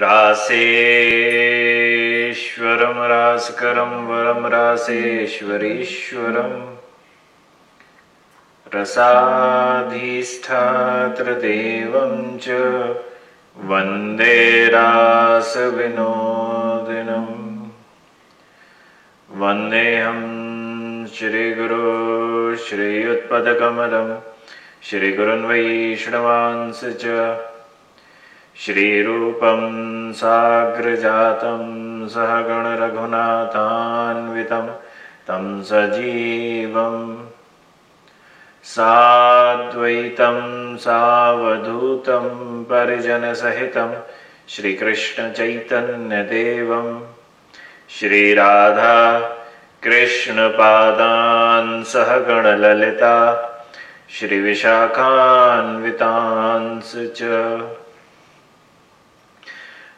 रासेश्वरं रासकरं वरं रासेश्वरीश्वरम् रसाधिष्ठात्रदेवं च वंदे रासविनोदिनम् वन्देऽहं श्रीगुरो श्रीयुत्पदकमलं श्रीगुरुन् वैष्णवांस च श्रीरूपं साग्रजातं सहगणरघुनाथान्वितं तं सजीवम् साद्वैतं सावधूतं परिजनसहितं श्रीकृष्णचैतन्यदेवं श्रीराधा कृष्णपादान् सहगणललिता श्रीविशाखान्वितांस च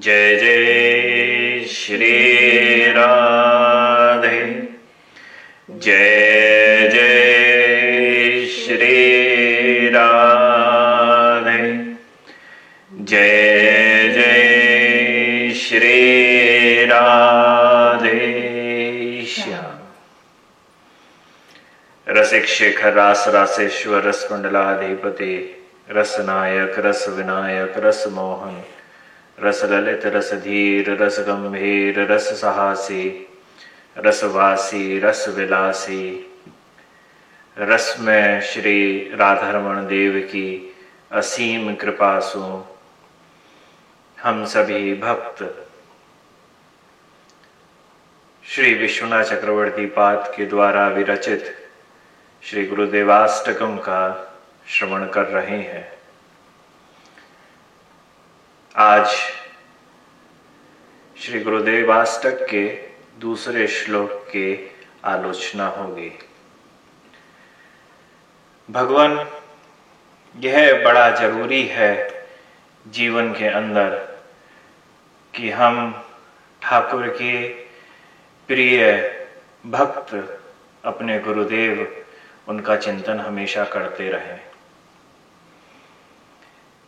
जय जय श्री राधे। जय जय श्री राधे। जय जय श्री राधे श्याम। रसिक शेखर रास रासेश्वर रस कुंडलाधिपति रस नायक रस विनायक रस मोहन रस ललित रस धीर रस गंभीर रस साहसी रसवासी रस विलासी रस में श्री राधारमण देव की असीम कृपा सु। हम सभी भक्त। श्री विश्वनाथ चक्रवर्ती पाद के द्वारा विरचित श्री गुरुदेवाष्टकम का श्रवण कर रहे हैं। आज श्री गुरुदेव गुरुदेवाष्टक के दूसरे श्लोक के आलोचना होगी। भगवान, यह बड़ा ज़रूरी है जीवन के अंदर कि हम ठाकुर के प्रिय भक्त, अपने गुरुदेव, उनका चिंतन हमेशा करते रहें।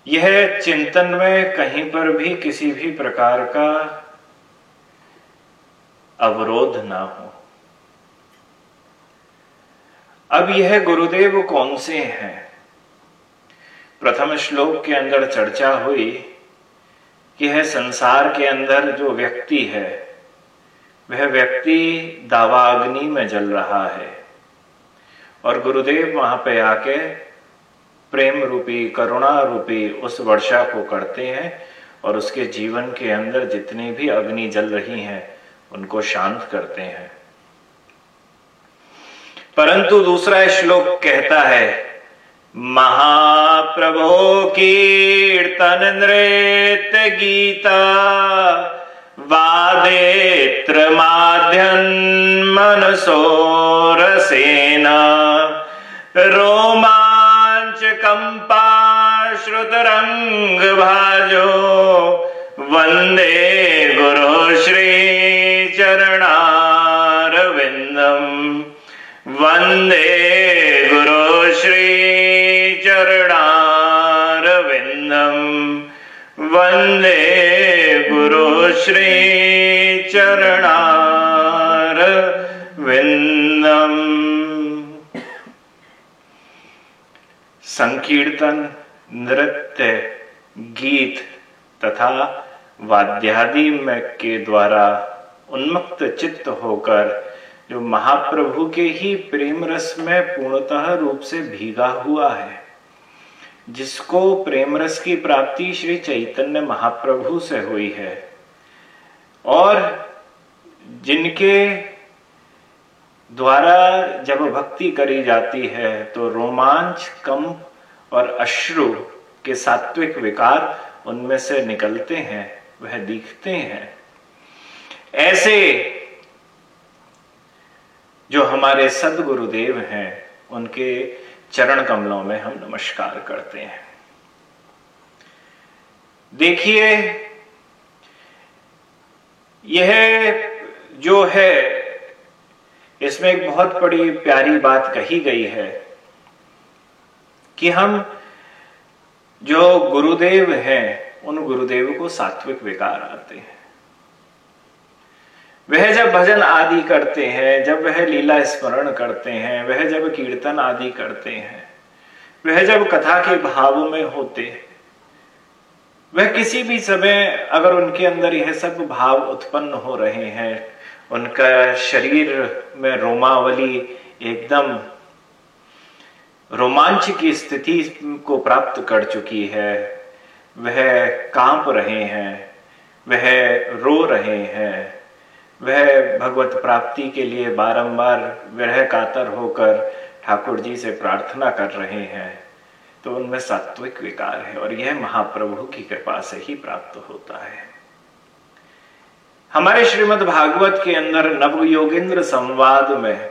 यह चिंतन में कहीं पर भी किसी भी प्रकार का अवरोध ना हो। अब यह गुरुदेव कौन से हैं? प्रथम श्लोक के अंदर चर्चा हुई कि यह संसार के अंदर जो व्यक्ति है, वह व्यक्ति दावाग्नि में जल रहा है और गुरुदेव वहाँ पे आके प्रेम रूपी, करुणा रूपी उस वर्षा को करते हैं और उसके जीवन के अंदर जितनी भी अग्नि जल रही हैं, उनको शांत करते हैं। परंतु दूसरा श्लोक कहता है, महाप्रभो कीर्तन नृत्य गीता, वादेत्र माध्यन मनसो रसेना रोमांच कंपा श्रुतरंग भाजो वंदे गुरु श्री चरणारविंदम वंदे गुरु श्री चरणारविंदम वंदे गुरु श्री चरणारविंदम संकीर्तन, नृत्य, गीत तथा वाद्यादि में के द्वारा उन्मुक्त चित्त होकर जो महाप्रभु के ही प्रेम रस में पूर्णतः रूप से भीगा हुआ है, जिसको प्रेम रस की प्राप्ति श्री चैतन्य महाप्रभु से हुई है। और जिनके द्वारा जब भक्ति करी जाती है तो रोमांच कम और अश्रु के सात्विक विकार उनमें से निकलते हैं, वह दिखते हैं। ऐसे जो हमारे सदगुरुदेव हैं, उनके चरण कमलों में हम नमस्कार करते हैं। देखिए, यह जो है इसमें एक बहुत बड़ी प्यारी बात कही गई है कि हम जो गुरुदेव हैं, उन गुरुदेव को सात्विक विकार आते हैं। वह जब भजन आदि करते हैं, जब वह लीला स्मरण करते हैं, वह जब कीर्तन आदि करते हैं, वह जब कथा के भाव में होते वह किसी भी समय अगर उनके अंदर यह सब भाव उत्पन्न हो रहे हैं उनका शरीर में रोमावली एकदम रोमांच की स्थिति को प्राप्त कर चुकी है। वह काँप रहे हैं, वह रो रहे हैं, वह भगवत प्राप्ति के लिए बारंबार विरह कातर होकर ठाकुर जी से प्रार्थना कर रहे हैं। तो उनमें सात्विक विकार है और यह महाप्रभु की कृपा से ही प्राप्त होता है। हमारे श्रीमद् भागवत के अंदर नव योगेंद्र संवाद में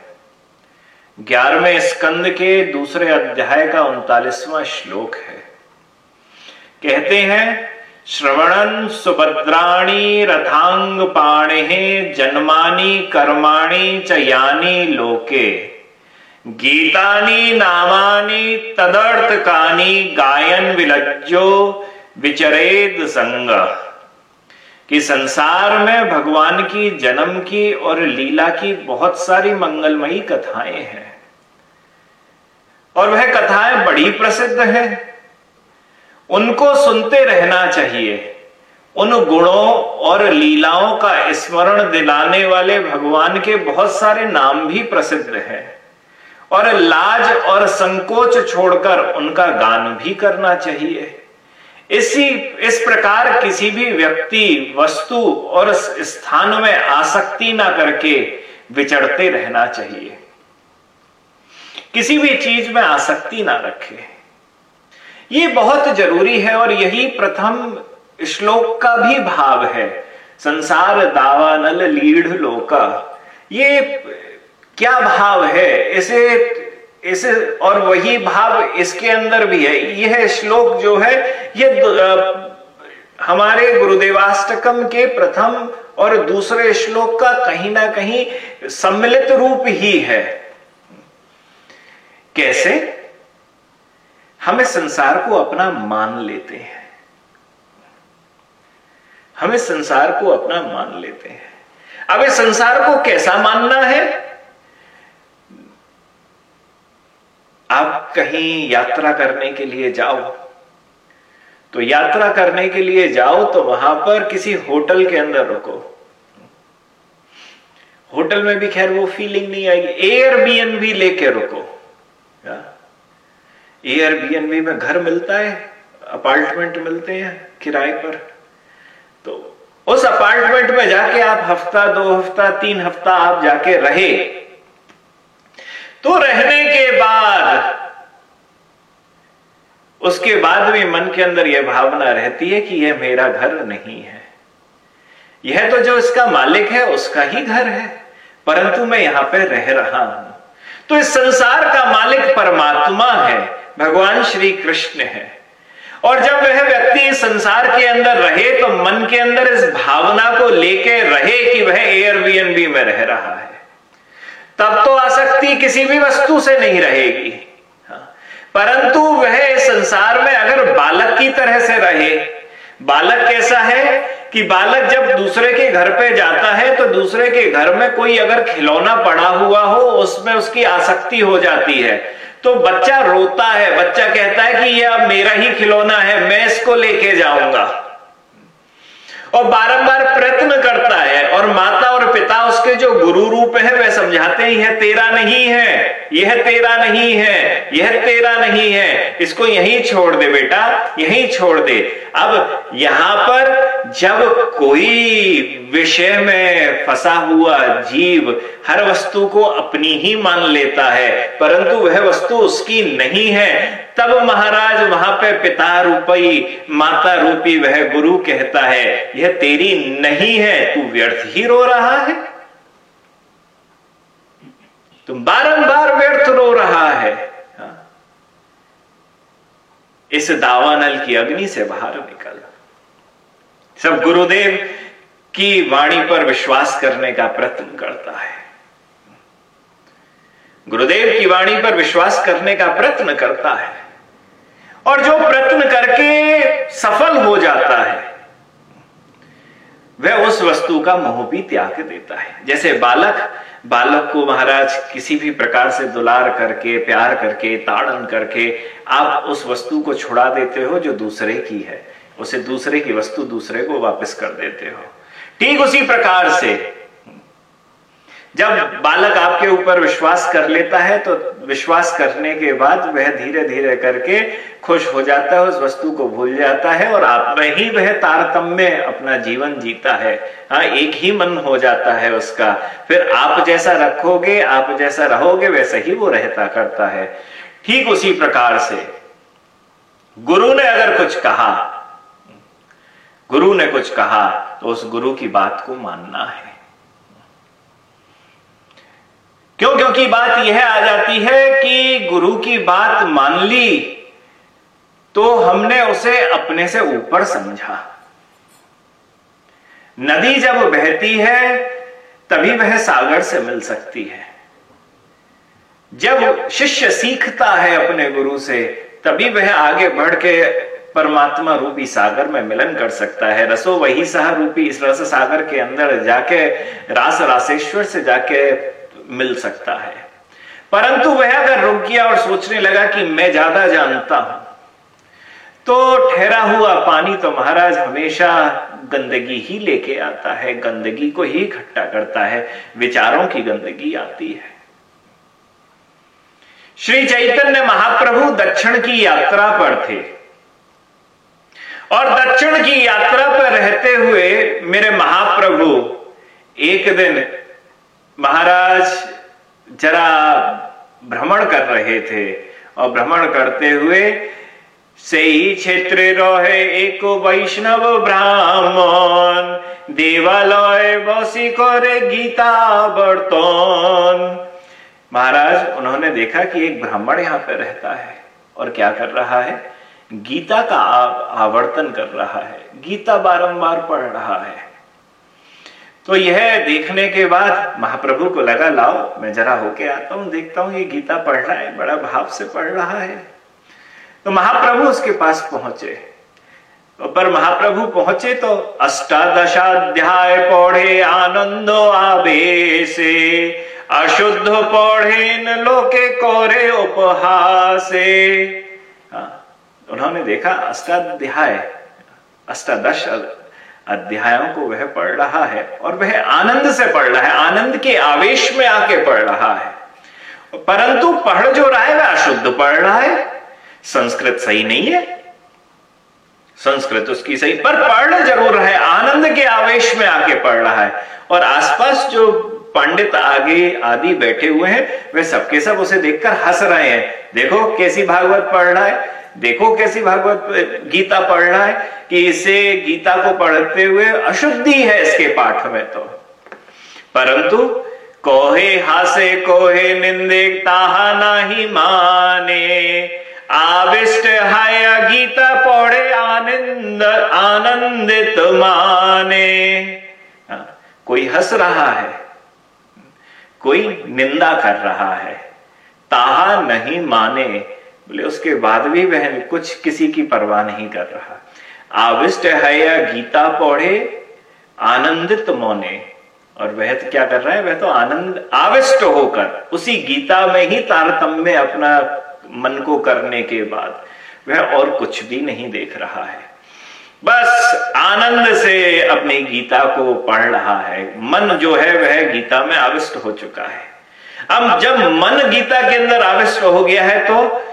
ग्यारहवें स्कंद के दूसरे अध्याय का उनतालीसवां श्लोक है। कहते हैं श्रवणन सुभद्राणी रथांग पाणे जन्मानी कर्माणी च यानी लोके। गीतानी नामानी तदर्थकानी गायन विलज्जो विचरेद संग। कि संसार में भगवान की, जन्म की और लीला की बहुत सारी मंगलमयी कथाएँ हैं। और वह कथाएँ बड़ी प्रसिद्ध है। उनको सुनते रहना चाहिए। उन गुणों और लीलाओं का स्मरण दिलाने वाले भगवान के बहुत सारे नाम भी प्रसिद्ध हैं। और लाज और संकोच छोड़कर उनका गान भी करना चाहिए। इसी, इस प्रकार किसी भी व्यक्ति, वस्तु और स्थान में आसक्ति ना करके विचरते रहना चाहिए। किसी भी चीज़ में आसक्ति ना रखे। ये बहुत ज़रूरी है और यही प्रथम श्लोक का भी भाव है। संसार दावानल लीढ़, लोका। ये क्या भाव है? इसे इसे और वही भाव इसके अंदर भी है। यह श्लोक जो है, ये हमारे गुरुदेवाष्टकम के प्रथम और दूसरे श्लोक का कहीं ना कहीं सम्मिलित रूप ही है। कैसे? हमें संसार को अपना मान लेते हैं। हमें संसार को अपना मान लेते हैं। अब इस संसार को कैसा मानना है? आप कहीं यात्रा करने के लिए जाओ। तो यात्रा करने के लिए जाओ तो वहाँ पर किसी होटल के अंदर रुको। होटल में भी खैर वो फीलिंग नहीं आएगी। एयर बी लेके रुको। एयरबीएनबी में घर मिलता है अपार्टमेंट मिलते हैं किराए पर। तो उस अपार्टमेंट में जाके आप हफ़्ता, दो हफ़्ता, तीन हफ़्ता आप जाके रहे। तो रहने के बाद, उसके बाद भी मन के अंदर यह भावना रहती है कि यह मेरा घर नहीं है। यह तो जो इसका मालिक है, उसका ही घर है, परंतु मैं यहाँ पर रह रहा हूँ। तो इस संसार का मालिक परमात्मा है, भगवान श्री कृष्ण है। और जब वह व्यक्ति संसार के अंदर रहे तो मन के अंदर इस भावना को लेके रहे कि वह एयरबीएनबी में रह रहा है। तब तो आसक्ति किसी भी वस्तु से नहीं रहेगी। हाँ। परंतु वह संसार में अगर बालक की तरह से रहे, बालक कैसा है कि बालक जब दूसरे के घर पे जाता है तो दूसरे के घर में कोई अगर खिलौना पड़ा हुआ हो, उसमें उसकी आसक्ति हो जाती है। तो बच्चा रोता है, बच्चा कहता है कि यह अब मेरा ही खिलौना है, मैं इसको लेके जाऊँगा। और बारंबार प्रयत्न करता है, और माता पिता उसके जो गुरु रूप है, वह समझाते हैं यह तेरा नहीं है, यह तेरा नहीं है, यह तेरा नहीं है, इसको यहीं छोड़ दे बेटा, यहीं छोड़ दे। अब यहाँ पर जब कोई विषय में फंसा हुआ जीव हर वस्तु को अपनी ही मान लेता है, परंतु वह वस्तु उसकी नहीं है। तब महाराज वहाँ पे पिता रूपी, माता रूपी वह गुरु कहता है, यह तेरी नहीं है, तू व्यर्थ ही रो रहा है। तुम बारंबार व्यर्थ रो रहा है। हाँ। इस दावानल की अग्नि से बाहर निकल। सब गुरुदेव की वाणी पर विश्वास करने का प्रयत्न करता है। गुरुदेव की वाणी पर विश्वास करने का प्रयत्न करता है। और जो प्रयत्न करके सफल हो जाता है, वह उस वस्तु का मोह भी त्याग देता है। जैसे बालक बालक को महाराज किसी भी प्रकार से दुलार करके, प्यार करके, ताड़न करके आप उस वस्तु को छुड़ा देते हो जो दूसरे की है। उसे दूसरे की वस्तु दूसरे को वापस कर देते हो। ठीक उसी प्रकार से जब बालक आपके ऊपर विश्वास कर लेता है तो विश्वास करने के बाद वह धीरे धीरे करके खुश हो जाता है, उस वस्तु को भूल जाता है और आप में ही वह तारतम्य अपना जीवन जीता है। हाँ एक ही मन हो जाता है उसका। फिर आप जैसा रखोगे, आप जैसा रहोगे, वैसा ही वो रहता करता है। ठीक उसी प्रकार से गुरु ने अगर कुछ कहा, गुरु ने कुछ कहा तो उस गुरु की बात को मानना है। क्यों? क्योंकि बात यह आ जाती है कि गुरु की बात मान ली तो हमने उसे अपने से ऊपर समझा। नदी जब बहती है, तभी वह सागर से मिल सकती है। जब शिष्य सीखता है अपने गुरु से, तभी वह आगे बढ़ के परमात्मा रूपी सागर में मिलन कर सकता है। रसो वही सह रूपी इस रस सागर के अंदर जाके, रास रासेश्वर से जाके मिल सकता है। परंतु वह अगर रुक गया और सोचने लगा कि मैं ज़्यादा जानता हूँ तो ठहरा हुआ पानी तो महाराज हमेशा गंदगी ही लेके आता है, गंदगी को ही इकट्ठा करता है, विचारों की गंदगी आती है। श्री चैतन्य महाप्रभु दक्षिण की यात्रा पर थे। और दक्षिण की यात्रा पर रहते हुए मेरे महाप्रभु एक दिन महाराज जरा भ्रमण कर रहे थे और भ्रमण करते हुए से ही क्षेत्र रहे एक वैष्णव ब्राह्मण देवालय बसी करे गीता बर्तन। महाराज, उन्होंने देखा कि एक ब्राह्मण यहाँ पर रहता है और क्या कर रहा है? गीता का आवर्तन कर रहा है। गीता बारंबार पढ़ रहा है। तो यह देखने के बाद महाप्रभु को लगा लाओ मैं जरा होके आता हूँ देखता हूँ ये गीता पढ़ रहा है बड़ा भाव से पढ़ रहा है। तो महाप्रभु उसके पास पहुँचे। तो पर महाप्रभु पहुँचे तो अष्टादशाध्याय पढ़े आनंदो आवेशे अशुद्ध पढ़े न लोके कोरे उपहासे। हाँ, उन्होंने देखा अष्टाध्याय अष्टादश अध्यायों को वह पढ़ रहा है और वह आनंद से पढ़ रहा है, आनंद के आवेश में आके पढ़ रहा है। परंतु पढ़ जो रहा है, वह अशुद्ध पढ़ रहा है। संस्कृत सही नहीं है। संस्कृत उसकी सही, पर पढ़ ज़रूर है, आनंद के आवेश में आके पढ़ रहा है। और आसपास जो पंडित आगे आदि बैठे हुए हैं, वे सबके सब उसे देखकर हंस रहे हैं। देखो, कैसी भागवत पढ़ रहा है। देखो कैसी भागवत गीता पढ़ रहा है कि इसे गीता को पढ़ते हुए अशुद्धि है इसके पाठ में तो। परंतु कोहे हासे कोहे निंदे ताहा नाही माने। आविष्ट हाय गीता पढ़े आनंद आनंदित माने। हाँ, कोई हंस रहा है कोई निंदा कर रहा है ताहा नहीं माने। बोले, उसके बाद भी वह कुछ किसी की परवाह नहीं कर रहा। आविष्ट है या गीता पढ़े, आनंदित मौने। और वह तो क्या कर रहा है? वह तो आनंद, आविष्ट होकर, उसी गीता में ही तारतम्य अपना मन को करने के बाद वह और कुछ भी नहीं देख रहा है। बस आनंद से अपनी गीता को पढ़ रहा है। मन जो है, वह गीता में आविष्ट हो चुका है। अब जब मन गीता के अंदर आविष्ट हो गया है तो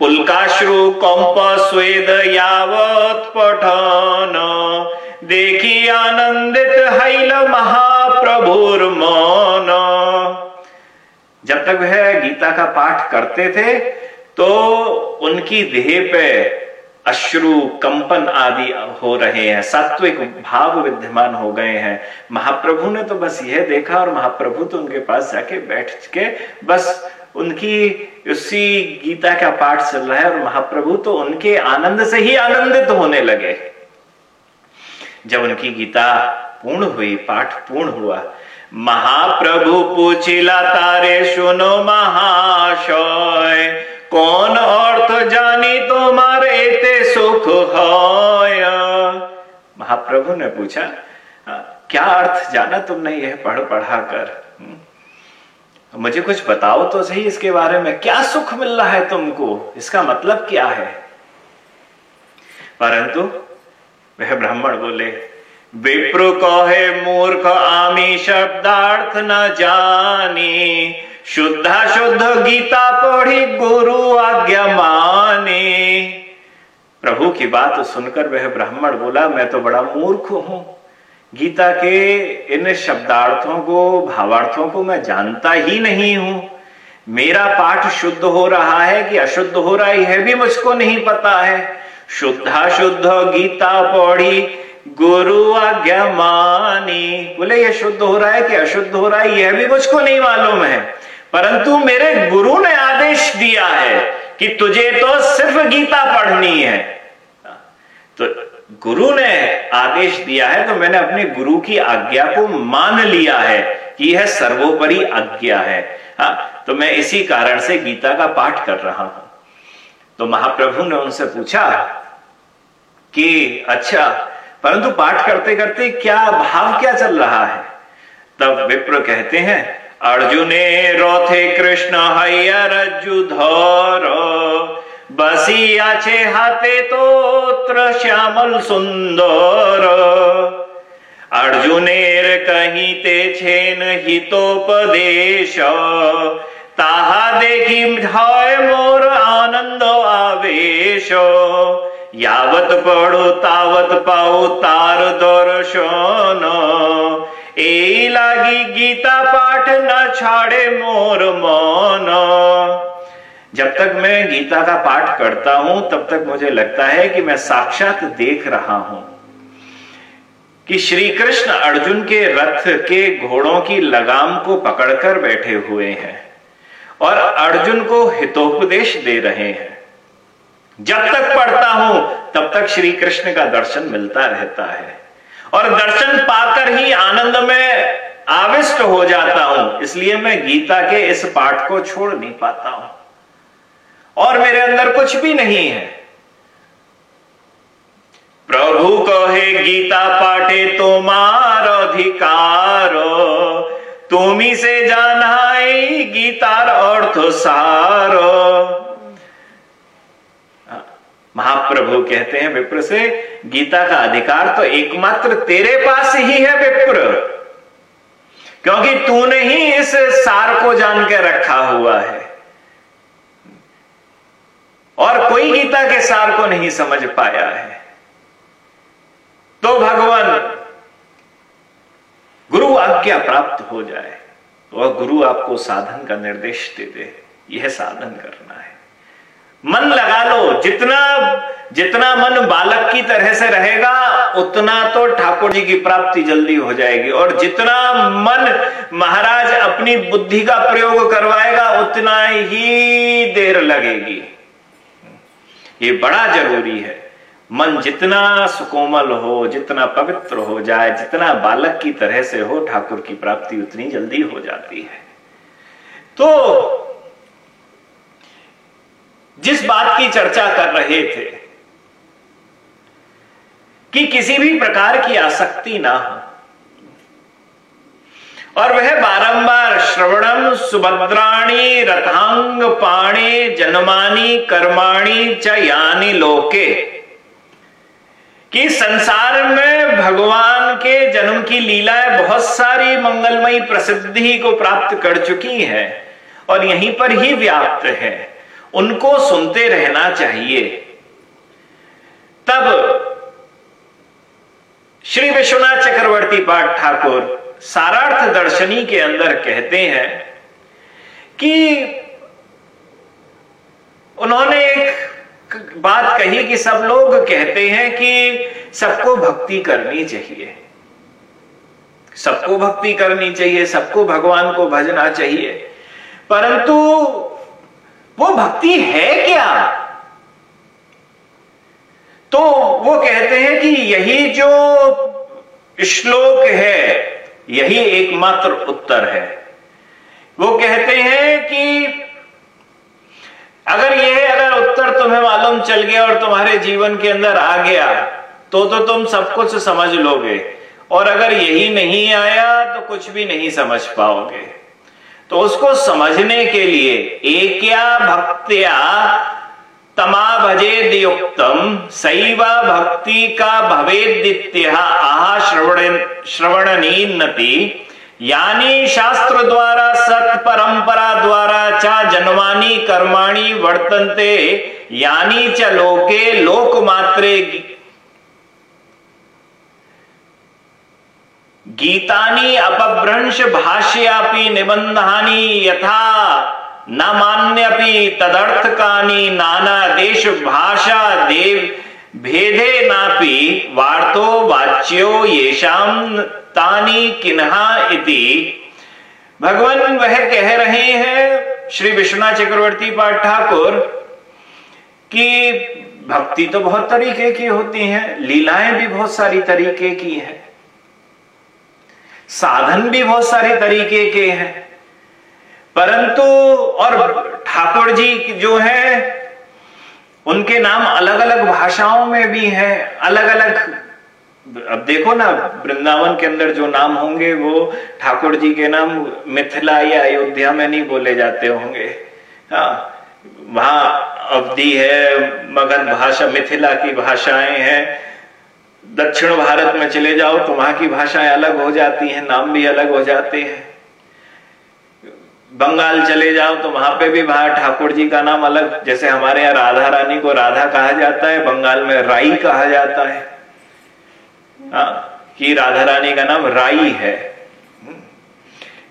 पुलकाश्रु कंप स्वेद यावत पठन देखी आनंदित हैल महाप्रभुर मन जब तक वह गीता का पाठ करते थे तो उनकी देह पे अश्रु, कंपन आदि हो रहे हैं। सात्विक भाव विद्यमान हो गए हैं। महाप्रभु ने तो बस यह देखा और महाप्रभु तो उनके पास जाके बैठ के बस उनकी उसी गीता का पाठ चल रहा है और महाप्रभु तो उनके आनंद से ही आनंदित होने लगे। जब उनकी गीता पूर्ण हुई, पाठ पूर्ण हुआ, महाप्रभु पूछिला तारे सुनो महाशय, कौन अर्थ जानी तुम्हारे ते सुख है महाप्रभु ने पूछा, क्या अर्थ जाना तुमने यह पढ़ पढ़ा कर हम्म? मुझे कुछ बताओ तो सही इसके बारे में। क्या सुख मिल रहा है तुमको? इसका मतलब क्या है? परंतु, वह ब्राह्मण बोले, विप्र कहे मूर्ख आमी शब्दार्थ न जानी। शुद्धा शुद्ध गीता पढ़ी गुरु आज्ञा माने। प्रभु की बात सुनकर वह ब्राह्मण बोला, मैं तो बड़ा मूर्ख हूँ। गीता के इन शब्दार्थों को, भावार्थों को मैं जानता ही नहीं हूँ। मेरा पाठ शुद्ध हो रहा है कि अशुद्ध हो रहा है, यह भी मुझको नहीं पता है। शुद्धा शुद्ध गीता पढ़ी गुरु आज्ञा मानी। बोले ये शुद्ध हो रहा है कि अशुद्ध हो रहा है, यह भी मुझको नहीं मालूम है। परंतु मेरे गुरु ने आदेश दिया है कि तुझे तो सिर्फ़ गीता पढ़नी है। तो गुरु ने आदेश दिया है तो मैंने अपने गुरु की आज्ञा को मान लिया है कि यह सर्वोपरि आज्ञा है हा? तो मैं इसी कारण से गीता का पाठ कर रहा हूँ तो महाप्रभु ने उनसे पूछा कि अच्छा परंतु पाठ करते करते क्या भाव क्या चल रहा है तब विप्र कहते हैं, अर्जुने रोथे कृष्ण हैया रज्जु धर বাসি আছে হাতে তোত্র শ্যামল সুন্দর অর্জুনের কহিতেছেন হিতোপদেশ তাহা দেখি হয় মোর আনন্দ আবেশ યાવત પડો તાવત પાઓ તાર દર્શન એ લાગી ગીતા પાઠ ના છાડે મોર મન जब तक मैं गीता का पाठ करता हूँ, तब तक मुझे लगता है कि मैं साक्षात देख रहा हूँ कि श्री कृष्ण अर्जुन के रथ के घोड़ों की लगाम को पकड़कर बैठे हुए हैं और अर्जुन को हितोपदेश दे रहे हैं। जब तक पढ़ता हूँ, तब तक श्री कृष्ण का दर्शन मिलता रहता है और दर्शन पाकर ही आनंद में आविष्ट हो जाता हूँ। इसलिए मैं गीता के इस पाठ को छोड़ नहीं पाता हूँ। और मेरे अंदर कुछ भी नहीं है। प्रभु कहे, गीता पाठे तुम्हार अधिकार। तुम्ही से जानाई गीतार अर्थ सार। महाप्रभु कहते हैं, विप्र से, गीता का अधिकार तो एकमात्र तेरे पास ही है विप्र। क्योंकि तूने ही इस सार को जान के रखा हुआ है। और कोई गीता के सार को नहीं समझ पाया है। तो भगवान गुरु आज्ञा प्राप्त हो जाए तो वह गुरु आपको साधन का निर्देश दे दे। यह साधन करना है। मन लगा लो, जितना जितना मन बालक की तरह से रहेगा, उतना तो ठाकुर जी की प्राप्ति जल्दी हो जाएगी। और जितना मन महाराज अपनी बुद्धि का प्रयोग करवाएगा, उतना ही देर लगेगी। ये बड़ा ज़रूरी है। मन जितना सुकोमल हो, जितना पवित्र हो जाए, जितना बालक की तरह से हो, ठाकुर की प्राप्ति उतनी जल्दी हो जाती है। तो जिस बात की चर्चा कर रहे थे कि किसी भी प्रकार की आसक्ति ना हो और वह बारंबार श्रवणम सुभद्राणी रथांग पाणे जन्मानी कर्माणी च यानी लोके। कि संसार में भगवान के जन्म की लीलाएँ बहुत सारी मंगलमयी प्रसिद्धि को प्राप्त कर चुकी है और यहीं पर ही व्याप्त है। उनको सुनते रहना चाहिए। तब श्री विश्वनाथ चक्रवर्ती पाठ ठाकुर सारार्थ दर्शनी के अंदर कहते हैं कि उन्होंने एक बात कही कि सब लोग कहते हैं कि सबको भक्ति करनी चाहिए। सबको भक्ति करनी चाहिए, सबको भगवान को भजना चाहिए। परंतु वो भक्ति है क्या? तो वो कहते हैं कि यही जो श्लोक है यही एकमात्र उत्तर है। वो कहते हैं कि अगर यह अगर उत्तर तुम्हें मालूम चल गया और तुम्हारे जीवन के अंदर आ गया तो तो तुम सब कुछ समझ लोगे। और अगर यही नहीं आया तो कुछ भी नहीं समझ पाओगे। तो उसको समझने के लिए एकया भक्तिया तमा भजेद युक्तम सैवा भक्ति का भवेदित्य आह श्रवण श्रवणनीनति यानी शास्त्र द्वारा सत परंपरा द्वारा चा जन्मानी कर्माणी वर्तन्ते, यानी च लोके लोकमात्रे गीतानी अपभ्रंश भाष्यापि निबंधानी यथा न मान्यपि तदर्थकानि नाना देश भाषा देव भेदे नापि वार्तो वाच्यो येषाम तानी किन्हा इति। भगवान वह कह रहे हैं श्री विश्वनाथ चक्रवर्ती पाठ ठाकुर कि भक्ति तो बहुत तरीके की होती है, लीलाएँ भी बहुत सारी तरीके की है, साधन भी बहुत सारे तरीके के हैं। परंतु और ठाकुर जी जो है, उनके नाम अलग अलग भाषाओं में भी है अलग अलग अब देखो ना, वृंदावन के अंदर जो नाम होंगे, वो ठाकुर जी के नाम मिथिला या अयोध्या में नहीं बोले जाते होंगे। हाँ वहाँ अवधि है मगध भाषा, मिथिला की भाषाएँ हैं। दक्षिण भारत में चले जाओ तो वहाँ की भाषाएँ अलग हो जाती हैं, नाम भी अलग हो जाते हैं। बंगाल चले जाओ तो वहाँ पे भी वहाँ ठाकुर जी का नाम अलग। जैसे हमारे यहाँ राधा रानी को राधा कहा जाता है बंगाल में राई कहा जाता है। आ, हाँ, कि राधा रानी का नाम राई है।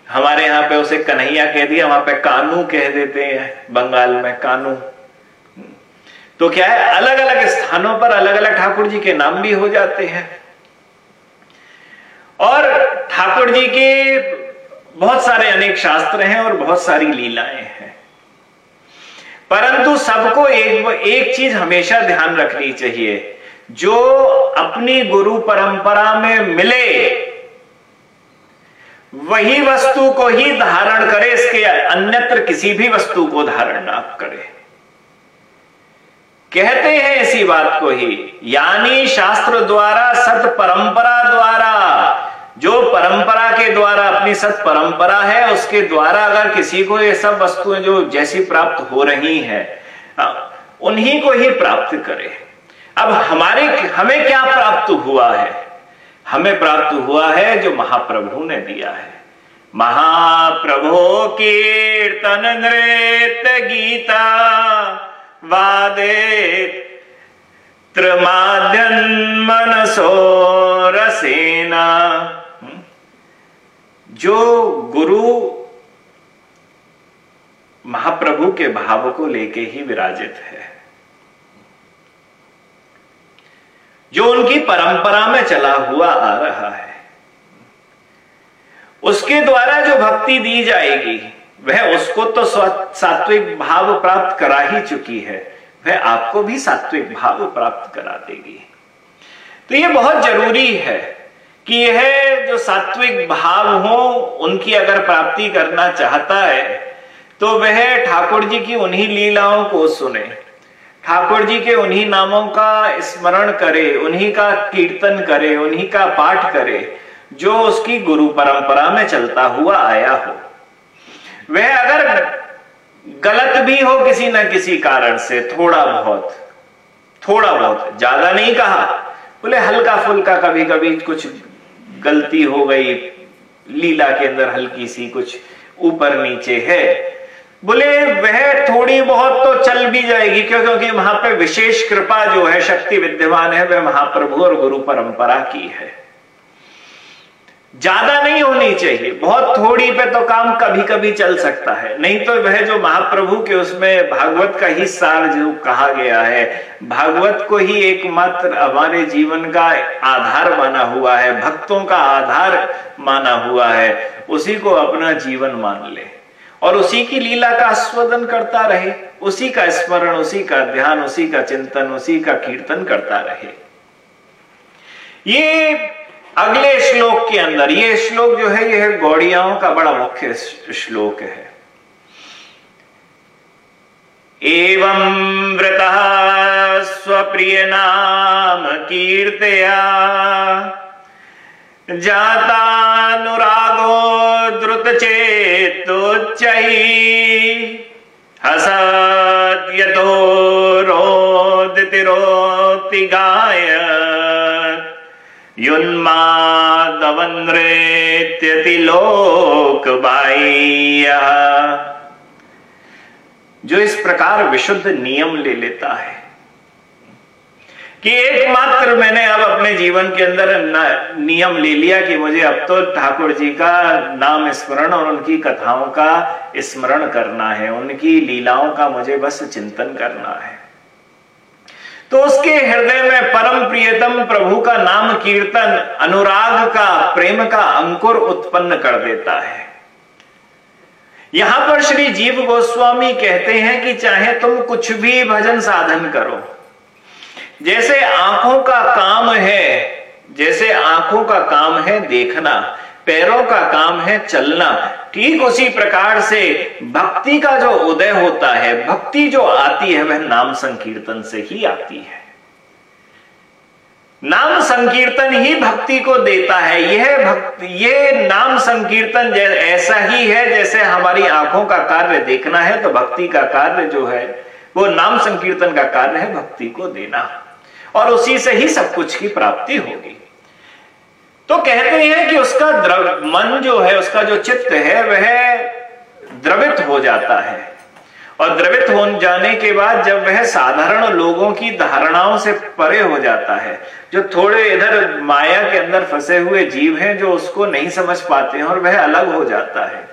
हमारे यहाँ पे उसे कन्हैया कह दिया वहाँ पे कानू कह देते हैं बंगाल में कानू। तो क्या है अलग अलग स्थानों पर अलग अलग ठाकुर जी के नाम भी हो जाते हैं। और ठाकुर जी के बहुत सारे अनेक शास्त्र हैं और बहुत सारी लीलाएँ हैं। परंतु सबको एक एक चीज़ हमेशा ध्यान रखनी चाहिए, जो अपनी गुरु परंपरा में मिले, वही वस्तु को ही धारण करे, इसके अन्यत्र किसी भी वस्तु को धारण ना करे। कहते हैं इसी बात को ही, यानी शास्त्र द्वारा, सत परंपरा द्वारा, जो परंपरा के द्वारा अपनी सत परंपरा है, उसके द्वारा अगर किसी को ये सब वस्तुएँ जो जैसी प्राप्त हो रही है उन्हीं को ही प्राप्त करे। अब हमारे, हमें क्या प्राप्त हुआ है? हमें प्राप्त हुआ है जो महाप्रभु ने दिया है। महाप्रभु कीर्तन नृत्य गीता, वादे त्रमाद्यन मनसो रसेना। जो गुरु महाप्रभु के भाव को लेके ही विराजित है। जो उनकी परंपरा में चला हुआ आ रहा है, उसके द्वारा जो भक्ति दी जाएगी, वह उसको तो सात्विक भाव प्राप्त करा ही चुकी है, वह आपको भी सात्विक भाव प्राप्त करा देगी। तो यह बहुत ज़रूरी है कि यह जो सात्विक भाव हो, उनकी अगर प्राप्ति करना चाहता है तो वह ठाकुर जी की उन्हीं लीलाओं को सुने। ठाकुर जी के उन्हीं नामों का स्मरण करे, उन्हीं का कीर्तन करे, उन्हीं का पाठ करे, जो उसकी गुरु परंपरा में चलता हुआ आया हो। वह अगर गलत भी हो किसी न किसी कारण से, थोड़ा बहुत थोड़ा बहुत, ज़्यादा नहीं कहा, बोले हल्का फुल्का कभी कभी कुछ गलती हो गई, लीला के अंदर हल्की सी कुछ ऊपर नीचे है। बोले, वह थोड़ी बहुत तो चल भी जाएगी, क्यों? क्योंकि वहाँ पर विशेष कृपा जो है, शक्ति विद्यमान है, वह महाप्रभु और गुरु परंपरा की है। ज़्यादा नहीं होनी चाहिए। बहुत थोड़ी पे तो काम कभी कभी चल सकता है। नहीं तो वह जो महाप्रभु के उसमें भागवत का ही सार जो कहा गया है, भागवत को ही एकमात्र हमारे जीवन का आधार माना हुआ है, भक्तों का आधार माना हुआ है, उसी को अपना जीवन मान ले। और उसी की लीला का आस्वादन करता रहे, उसी का स्मरण, उसी का ध्यान, उसी का चिंतन, उसी का कीर्तन करता रहे। ये अगले श्लोक के अंदर, ये श्लोक जो है यह गौड़ियाओं का बड़ा मुख्य श्लोक है। एवं व्रत स्वप्रिय नाम कीर्तया, जातानुरागो द्रुत चेतोच्च हसत्यतो गाय जो इस प्रकार विशुद्ध नियम ले लेता है कि एकमात्र मैंने अब अपने जीवन के अंदर नियम ले लिया कि मुझे अब तो ठाकुर जी का नाम स्मरण और उनकी कथाओं का स्मरण करना है, उनकी लीलाओं का मुझे बस चिंतन करना है। तो उसके हृदय में परम प्रियतम प्रभु का नाम कीर्तन, अनुराग का, प्रेम का अंकुर उत्पन्न कर देता है। यहाँ पर श्री जीव गोस्वामी कहते हैं कि चाहे तुम कुछ भी भजन साधन करो, जैसे आँखों का काम है, जैसे आँखों का काम है देखना पैरों का काम है चलना। ठीक उसी प्रकार से भक्ति का जो उदय होता है, भक्ति जो आती है, वह नाम संकीर्तन से ही आती है। नाम संकीर्तन ही भक्ति को देता है। यह भक्ति, ये नाम संकीर्तन ऐसा ही है जैसे हमारी आँखों का कार्य देखना है तो भक्ति का कार्य जो है, वो नाम संकीर्तन का कार्य है, भक्ति को देना। और उसी से ही सब कुछ की प्राप्ति होगी। तो कहते हैं कि उसका द्रव, मन जो है, उसका जो चित्त है, वह द्रवित हो जाता है। और द्रवित हो जाने के बाद जब वह साधारण लोगों की धारणाओं से परे हो जाता है, जो थोड़े इधर माया के अंदर फंसे हुए जीव हैं, जो उसको नहीं समझ पाते हैं और वह अलग हो जाता है।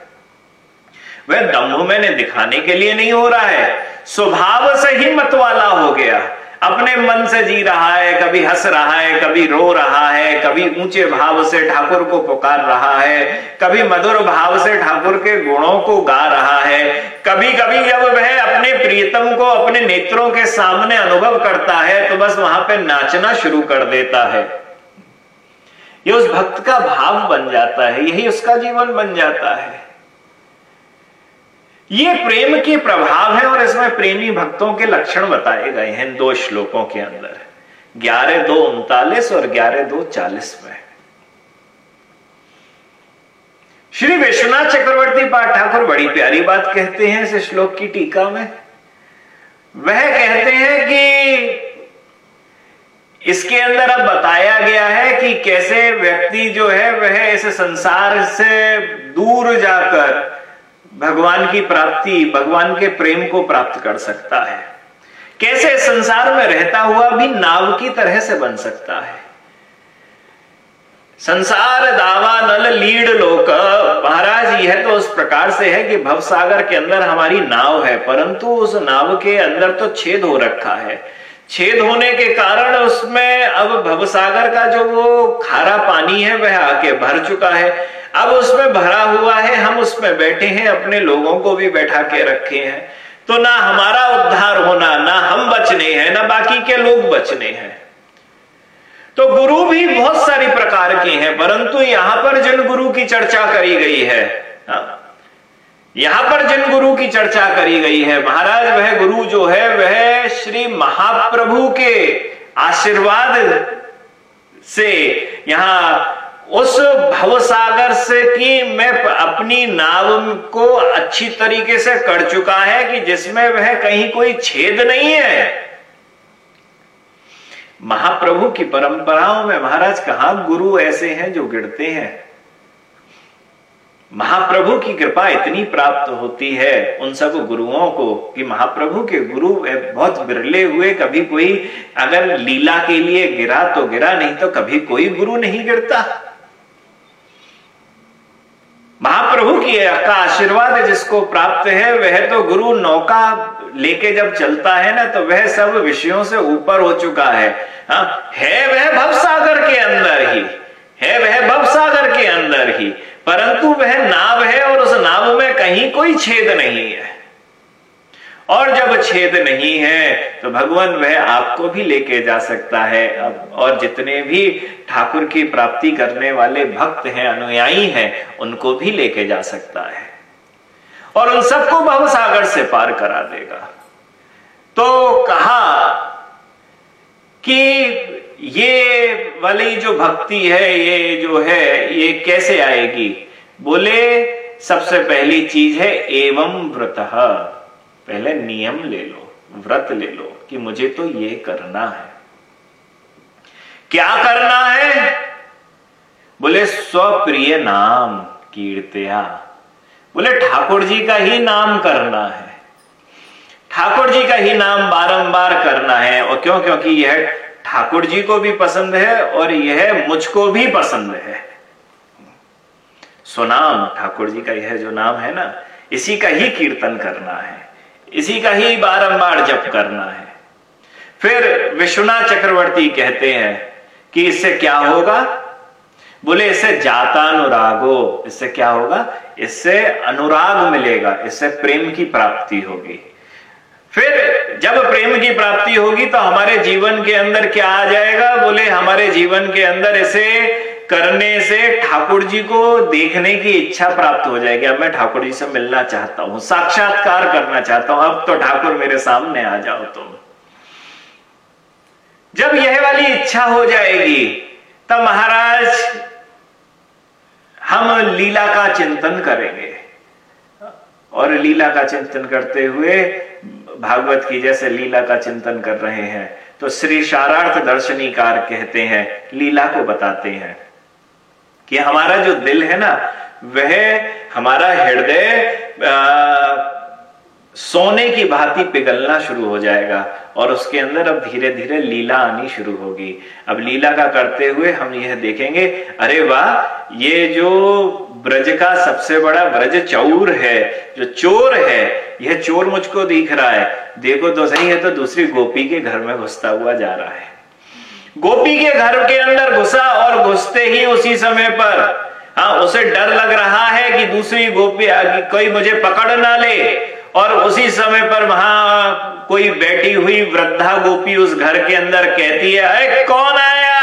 वह दम्भ मैंने दिखाने के लिए नहीं हो रहा है, स्वभाव से ही मतवाला हो गया। अपने मन से जी रहा है, कभी हंस रहा है, कभी रो रहा है, कभी ऊँचे भाव से ठाकुर को पुकार रहा है, कभी मधुर भाव से ठाकुर के गुणों को गा रहा है कभी कभी जब वह अपने प्रियतम को अपने नेत्रों के सामने अनुभव करता है तो बस वहाँ पे नाचना शुरू कर देता है। ये उस भक्त का भाव बन जाता है, यही उसका जीवन बन जाता है। ये प्रेम के प्रभाव है और इसमें प्रेमी भक्तों के लक्षण बताए गए हैं दो श्लोकों के अंदर। ग्यारह दो उनतालीस और ग्यारह दो चालीस में। श्री विश्वनाथ चक्रवर्ती पाठ ठाकुर बड़ी प्यारी बात कहते हैं इस श्लोक की टीका में। वह कहते हैं कि इसके अंदर अब बताया गया है कि कैसे व्यक्ति जो है वह इस संसार से दूर जाकर भगवान की प्राप्ति, भगवान के प्रेम को प्राप्त कर सकता है। कैसे संसार में रहता हुआ भी नाव की तरह से बन सकता है? संसार दावा नल लीड लोक। महाराज, यह तो उस प्रकार से है कि भवसागर के अंदर हमारी नाव है, परंतु उस नाव के अंदर तो छेद हो रखा है। छेद होने के कारण उसमें अब भवसागर का जो वो खारा पानी है वह आके भर चुका है। अब उसमें भरा हुआ है हम उसमें बैठे हैं अपने लोगों को भी बैठा के रखे हैं। तो ना हमारा उद्धार होना ना हम बचने हैं ना बाकी के लोग बचने हैं। तो गुरु भी बहुत सारी प्रकार के हैं परंतु यहाँ पर जिन गुरु की चर्चा करी गई है हाँ, यहाँ पर जिन गुरु की चर्चा करी गई है, महाराज, वह गुरु जो है, वह श्री महाप्रभु के आशीर्वाद से यहाँ उस भवसागर से कि मैं अपनी नाव को अच्छी तरीके से कर चुका है कि जिसमें वह कहीं कोई छेद नहीं है। महाप्रभु की परंपराओं में महाराज कहा गुरु ऐसे हैं जो गिरते हैं? महाप्रभु की कृपा इतनी प्राप्त होती है उन सब गुरुओं को कि महाप्रभु के गुरु बहुत बिरले हुए, कभी कोई अगर लीला के लिए गिरा तो गिरा, नहीं तो कभी कोई गुरु नहीं गिरता महाप्रभु की का आशीर्वाद जिसको प्राप्त है, वह तो गुरु नौका लेके जब चलता है ना तो वह सब विषयों से ऊपर हो चुका है हा? है वह भवसागर के अंदर ही, है वह भवसागर के अंदर ही परंतु वह नाव है और उस नाव में कहीं कोई छेद नहीं है। और जब छेद नहीं है तो भगवान वह आपको भी लेके जा सकता है। अब और जितने भी ठाकुर की प्राप्ति करने वाले भक्त हैं, अनुयायी हैं, उनको भी लेके जा सकता है। और उन सबको भव सागर से पार करा देगा। तो कहा कि ये वाली जो भक्ति है, ये जो है, ये कैसे आएगी? बोले, सबसे पहली चीज़ है एवं व्रत। पहले नियम ले लो, व्रत ले लो कि मुझे तो ये करना है। क्या करना है? बोले, स्वप्रिय नाम कीर्तिया। बोले, ठाकुर जी का ही नाम करना है। ठाकुर जी का ही नाम बारंबार करना है। और क्यों? क्योंकि यह ठाकुर जी को भी पसंद है और यह मुझको भी पसंद है। सुनाम, ठाकुर जी का यह जो नाम है ना, इसी का ही कीर्तन करना है, इसी का ही बारंबार जप करना है। फिर विश्वनाथ चक्रवर्ती कहते हैं कि इससे क्या होगा? बोले, इससे जाता अनुरागो इससे क्या होगा? इससे अनुराग मिलेगा, इससे प्रेम की प्राप्ति होगी। फिर जब प्रेम की प्राप्ति होगी तो हमारे जीवन के अंदर क्या आ जाएगा? बोले, हमारे जीवन के अंदर इसे करने से ठाकुर जी को देखने की इच्छा प्राप्त हो जाएगी। अब मैं ठाकुर जी से मिलना चाहता हूँ, साक्षात्कार करना चाहता हूँ। अब तो ठाकुर मेरे सामने आ जाओ तुम। जब यह वाली इच्छा हो जाएगी, तब महाराज हम लीला का चिंतन करेंगे। और लीला का चिंतन करते हुए भागवत की जैसे लीला का चिंतन कर रहे हैं तो श्री शारार्थ दर्शनीकार कहते हैं, लीला को बताते हैं कि हमारा जो दिल है ना, वह हमारा हृदय सोने की भांति पिघलना शुरू हो जाएगा और उसके अंदर अब धीरे धीरे लीला आनी शुरू होगी। अब लीला का करते हुए हम यह देखेंगे, अरे वाह, ये जो ब्रज का सबसे बड़ा ब्रज चौर है, जो चोर है, यह चोर मुझको दिख रहा है। देखो तो सही है तो दूसरी गोपी के घर में घुसता हुआ जा रहा है। गोपी के घर के अंदर घुसा और घुसते ही उसी समय पर हाँ उसे डर लग रहा है कि दूसरी गोपी कोई मुझे पकड़ ना ले। और उसी समय पर वहाँ कोई बैठी हुई वृद्धा गोपी उस घर के अंदर कहती है, अरे कौन आया?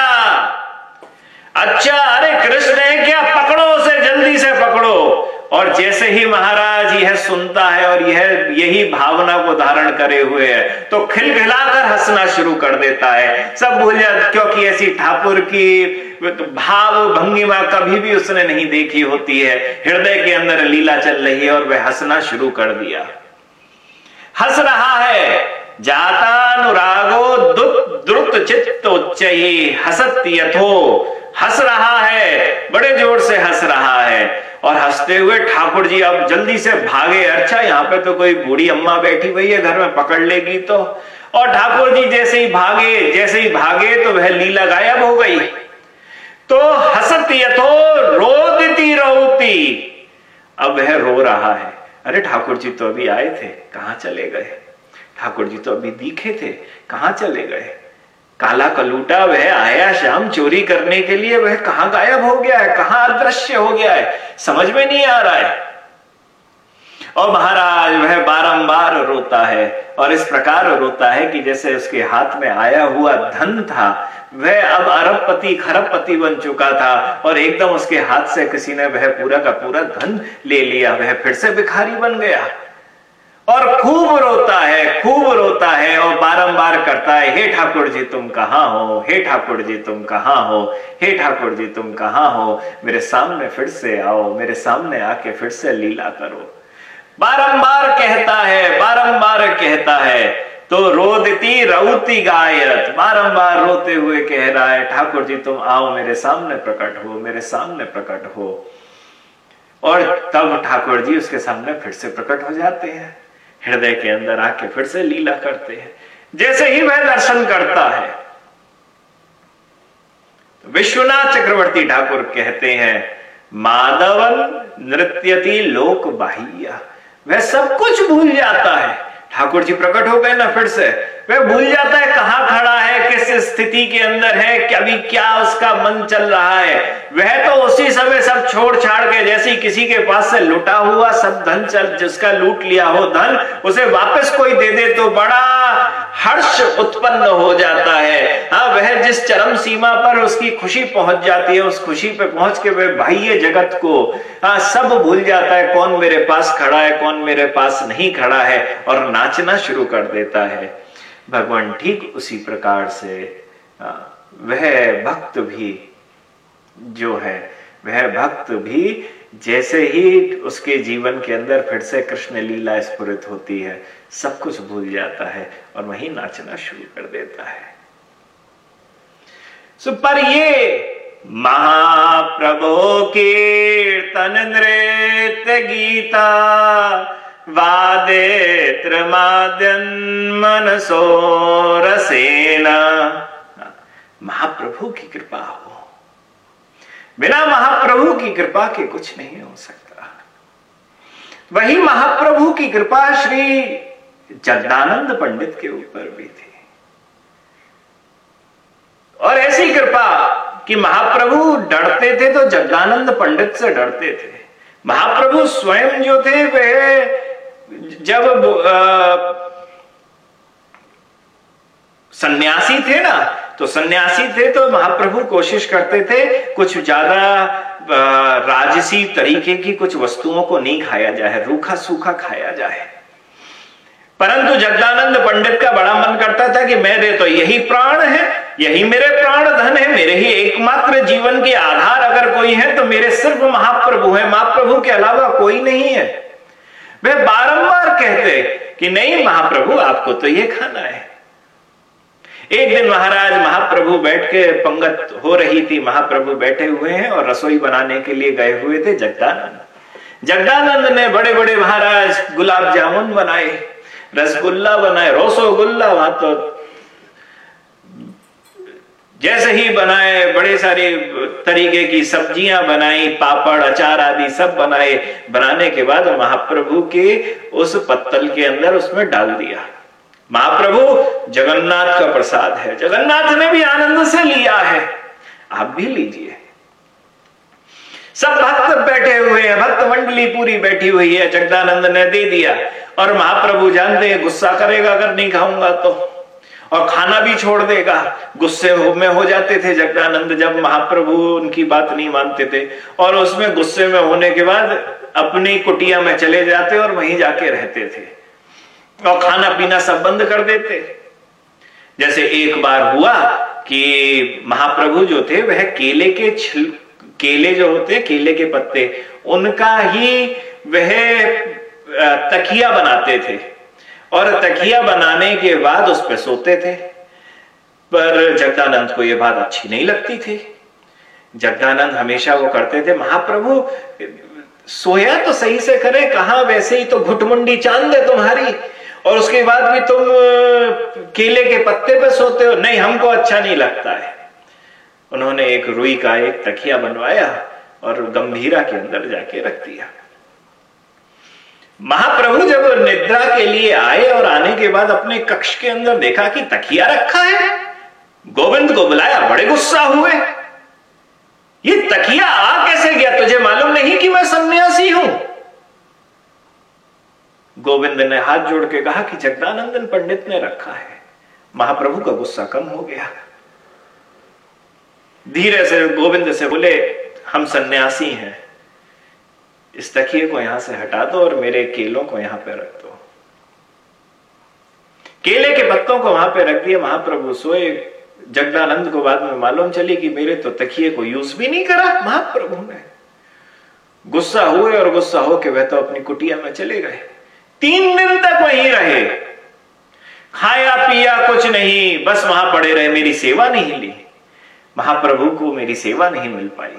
अच्छा अरे कृष्ण है, क्या पकड़ो उसे जल्दी से पकड़ो। और जैसे ही महाराज यह सुनता है और यह, यही भावना को धारण करे हुए है तो खिलखिलाकर हंसना शुरू कर देता है। सब भूल जाते क्योंकि ऐसी ठाकुर की भाव भंगिमा कभी भी उसने नहीं देखी होती है। हृदय के अंदर लीला चल रही है और वह हंसना शुरू कर दिया। हंस रहा है, जातानुरागो द्रुत चित्त उच्च हसत यथो। हंस रहा है, बड़े ज़ोर से हंस रहा है। और हँसते हुए ठाकुर जी अब जल्दी से भागे। अच्छा यहाँ पे तो कोई बूढ़ी अम्मा बैठी हुई है, घर में पकड़ लेगी तो। और ठाकुर जी जैसे ही भागे, जैसे ही भागे तो वह लीला गायब हो गई। तो हसत यथो रोदती रोती। अब वह रो रहा है। अरे ठाकुर जी तो अभी आए थे, कहा चले गए? ठाकुर जी तो अभी दिखे थे, कहा चले गए? काला कलूटा वह आया शाम चोरी करने के लिए, वह कहाँ गायब हो गया है? कहाँ अदृश्य हो गया है? समझ में नहीं आ रहा है। और महाराज, वह बारंबार रोता है और इस प्रकार रोता है कि जैसे उसके हाथ में आया हुआ धन था, वह अब अरबपति, खरबपति बन चुका था और एकदम उसके हाथ से किसी ने वह पूरा का पूरा धन ले लिया। वह फिर से भिखारी बन गया। और खूब रोता है, खूब रोता है और बारंबार करता है, हे ठाकुर जी, तुम कहाँ हो? हे ठाकुर जी, तुम कहाँ हो? हे ठाकुर जी, तुम कहाँ हो? मेरे सामने फिर से आओ, मेरे सामने आके फिर से लीला करो। बारंबार कहता है, बारंबार कहता है तो रोदती रऊती गायत। बारंबार रोते हुए कह रहा है, ठाकुर जी, तुम आओ, मेरे सामने प्रकट हो, मेरे सामने प्रकट हो। और तब ठाकुर जी उसके सामने फिर से प्रकट हो जाते हैं। हृदय के अंदर आके फिर से लीला करते हैं। जैसे ही वह दर्शन करता है तो विश्वनाथ चक्रवर्ती ठाकुर कहते हैं माधवन नृत्यति लोक बाह्य वह सब कुछ भूल जाता है। ठाकुर जी प्रकट हो गए ना फिर से वह भूल जाता है कहाँ खड़ा है, किस स्थिति के अंदर है, कि अभी क्या उसका मन चल रहा है। वह तो उसी समय सब छोड़ छाड़ के जैसे किसी के पास से लुटा हुआ सब धन चल, जिसका लूट लिया हो धन, उसे वापस कोई दे दे तो बड़ा हर्ष उत्पन्न हो जाता है। हाँ वह जिस चरम सीमा पर उसकी खुशी पहुँच जाती है, उस खुशी पे पहुँच के वह बाह्य जगत को हाँ सब भूल जाता है, कौन मेरे पास खड़ा है, कौन मेरे पास नहीं खड़ा है, और नाचना शुरू कर देता है। भगवान ठीक उसी प्रकार से वह भक्त भी जो है, वह भक्त भी जैसे ही उसके जीवन के अंदर फिर से कृष्ण लीला स्फुरित होती है, सब कुछ भूल जाता है और वही नाचना शुरू कर देता है। सो पर ये महाप्रभो कीर्तन नृत्य गीता वादे मनसो रसेना। महाप्रभु की कृपा हो। बिना महाप्रभु की कृपा के कुछ नहीं हो सकता। वही महाप्रभु की कृपा श्री जगदानंद पंडित के ऊपर भी थी। और ऐसी कृपा कि महाप्रभु डरते थे तो जगदानंद पंडित से डरते थे। महाप्रभु स्वयं जो थे, वे जब सन्यासी थे ना तो सन्यासी थे तो महाप्रभु कोशिश करते थे कुछ ज़्यादा राजसी तरीके की कुछ वस्तुओं को नहीं खाया जाए रूखा सूखा खाया जाए। परंतु जगदानंद पंडित का बड़ा मन करता था कि मेरे तो यही प्राण है, यही मेरे प्राण धन है, मेरे ही एकमात्र जीवन के आधार अगर कोई है तो मेरे सिर्फ़ महाप्रभु है, महाप्रभु के अलावा कोई नहीं है। वे बारंबार कहते कि नहीं, महाप्रभु, आपको तो ये खाना है। एक दिन महाराज महाप्रभु बैठ के पंगत हो रही थी। महाप्रभु बैठे हुए हैं और रसोई बनाने के लिए गए हुए थे जगदानंद। जगदानंद ने बड़े बड़े महाराज गुलाब जामुन बनाए, रसगुल्ला बनाए, रसोगुल्ला, वहाँ तो जैसे ही बनाए, बड़े सारे तरीके की सब्ज़ियाँ बनाई, पापड़, अचार आदि सब बनाए, बनाने के बाद महाप्रभु के उस पत्तल के अंदर उसमें डाल दिया। महाप्रभु, जगन्नाथ का प्रसाद है। जगन्नाथ ने भी आनंद से लिया है। आप भी लीजिए। सब भक्त बैठे हुए हैं, भक्त मंडली पूरी बैठी हुई है। जगदानंद ने दे दिया। और महाप्रभु जानते हैं, गुस्सा करेगा, अगर नहीं खाऊँगा तो। और खाना भी छोड़ देगा। गुस्से में हो जाते थे जगदानंद, जब महाप्रभु उनकी बात नहीं मानते थे। और उसमें गुस्से में होने के बाद अपनी कुटिया में चले जाते और वहीं जाके रहते थे। और खाना पीना सब बंद कर देते। जैसे एक बार हुआ कि महाप्रभु जो थे, वह केले के छिल, केले जो होते, केले के पत्ते, उनका ही वह तकिया बनाते थे। और तकिया बनाने के बाद उस पर सोते थे। पर जगदानंद को यह बात अच्छी नहीं लगती थी। जगदानंद हमेशा वो करते थे, महाप्रभु, सोया तो सही से करे, कहा वैसे ही तो घुटमुंडी चाँद है तुम्हारी। और उसके बाद भी तुम, केले के पत्ते पे सोते हो। नहीं, हमको अच्छा नहीं लगता है। उन्होंने एक रुई का एक तकिया बनवाया और गंभीरा के अंदर जाके रख दिया। महाप्रभु जब निद्रा के लिए आए और आने के बाद अपने कक्ष के अंदर देखा कि तकिया रखा है, गोविंद को बुलाया, बड़े गुस्सा हुए। ये तकिया आ कैसे गया? तुझे मालूम नहीं कि मैं सन्यासी हूँ? गोविंद ने हाथ जोड़ के कहा कि जगदानंदन पंडित ने रखा है। महाप्रभु का गुस्सा कम हो गया। धीरे से गोविंद से बोले, हम सन्यासी हैं। इस तकिए को यहाँ से हटा दो और मेरे केलों को यहाँ पर रख दो। केले के पत्तों को वहाँ पे रख दिया, महाप्रभु सोए, जगदानंद को बाद में मालूम चली कि मेरे तो तकिए को यूज़ भी नहीं करा, महाप्रभु ने। गुस्सा हुए और गुस्सा होके वह तो अपनी कुटिया में चले गए। तीन दिन तक वहीं रहे। खाया, पिया कुछ नहीं, बस वहाँ पड़े रहे, मेरी सेवा नहीं ली। महाप्रभु को मेरी सेवा नहीं मिल पाई।